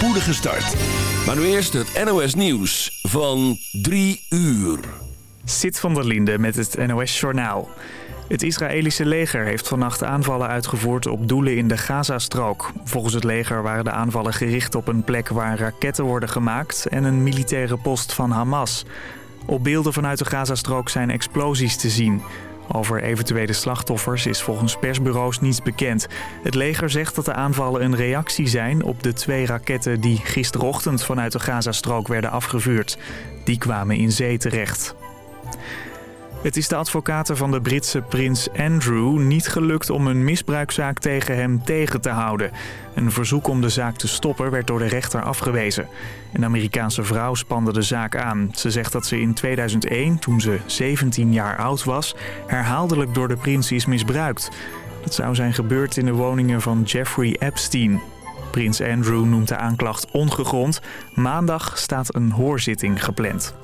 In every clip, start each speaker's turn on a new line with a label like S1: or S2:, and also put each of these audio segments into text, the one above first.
S1: spoedige start. Maar nu eerst het NOS Nieuws van 3 uur.
S2: Sit van der Linde met het NOS Journaal. Het Israëlische leger heeft vannacht aanvallen uitgevoerd op doelen in de Gazastrook. Volgens het leger waren de aanvallen gericht op een plek waar raketten worden gemaakt... en een militaire post van Hamas. Op beelden vanuit de Gazastrook zijn explosies te zien... Over eventuele slachtoffers is volgens persbureaus niets bekend. Het leger zegt dat de aanvallen een reactie zijn op de twee raketten die gisterochtend vanuit de Gazastrook werden afgevuurd. Die kwamen in zee terecht. Het is de advocaten van de Britse prins Andrew niet gelukt om een misbruikzaak tegen hem tegen te houden. Een verzoek om de zaak te stoppen werd door de rechter afgewezen. Een Amerikaanse vrouw spande de zaak aan. Ze zegt dat ze in 2001, toen ze 17 jaar oud was, herhaaldelijk door de prins is misbruikt. Dat zou zijn gebeurd in de woningen van Jeffrey Epstein. Prins Andrew noemt de aanklacht ongegrond. Maandag staat een hoorzitting gepland.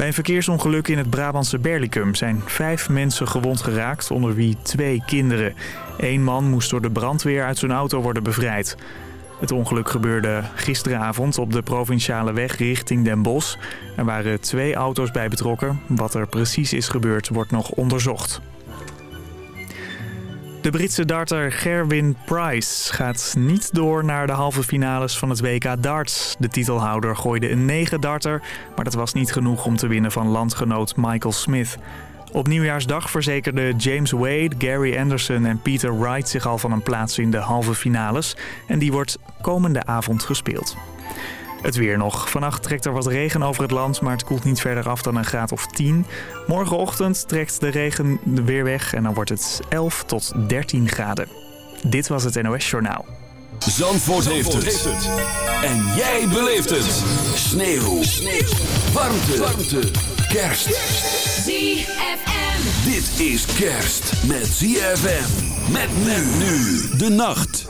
S2: Bij een verkeersongeluk in het Brabantse Berlicum zijn vijf mensen gewond geraakt, onder wie twee kinderen. Eén man moest door de brandweer uit zijn auto worden bevrijd. Het ongeluk gebeurde gisteravond op de provinciale weg richting Den Bosch. Er waren twee auto's bij betrokken. Wat er precies is gebeurd wordt nog onderzocht. De Britse darter Gerwin Price gaat niet door naar de halve finales van het WK darts. De titelhouder gooide een 9 darter, maar dat was niet genoeg om te winnen van landgenoot Michael Smith. Op nieuwjaarsdag verzekerden James Wade, Gary Anderson en Peter Wright zich al van een plaats in de halve finales. En die wordt komende avond gespeeld. Het weer nog. Vannacht trekt er wat regen over het land, maar het koelt niet verder af dan een graad of 10. Morgenochtend trekt de regen weer weg en dan wordt het 11 tot 13 graden. Dit was het NOS Journaal.
S1: Zandvoort, heeft, het. En jij beleeft het. Sneeuw. Sneeuw. Warmte. Warmte. Kerst.
S3: ZFM.
S1: Dit is kerst met ZFM. Met men nu. De nacht.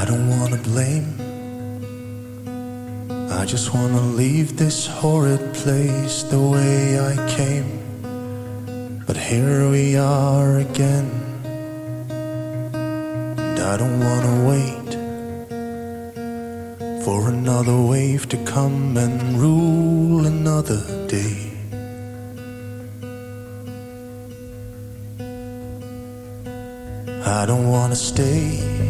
S4: I don't
S3: wanna blame. I just wanna leave this horrid place the way I came. But here we are again. And I don't wanna wait for another wave to come and rule another day. I don't wanna stay.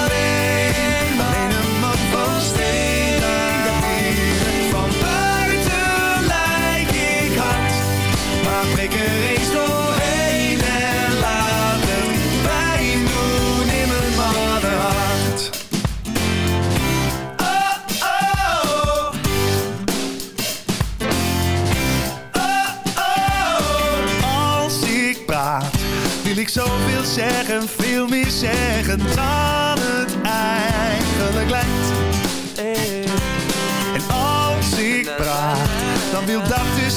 S5: ik
S3: praat, wil ik zoveel zeggen, veel meer zeggen dan het eigenlijk lijkt. En als ik praat, dan wil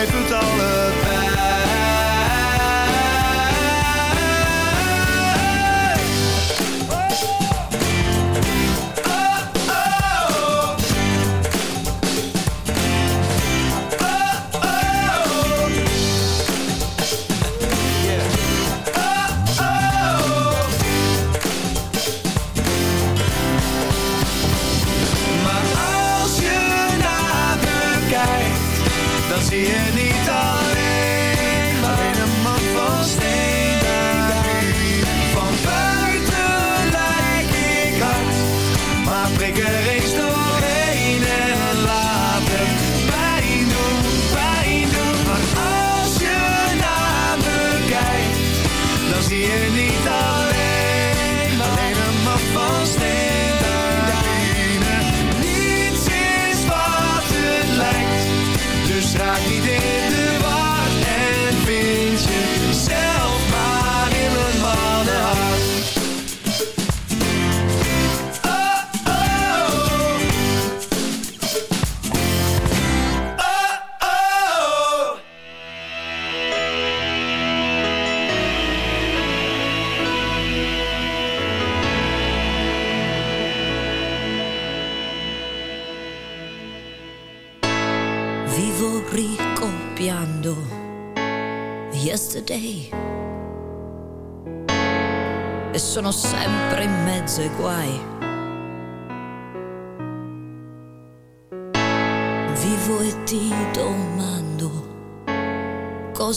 S3: Blijf het allebei.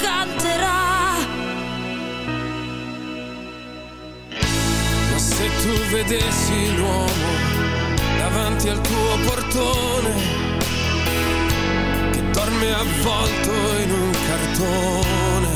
S6: Canterà.
S7: Ma se tu vedessi l'uomo davanti al tuo portone che dorme avvolto in un cartone.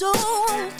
S8: soul.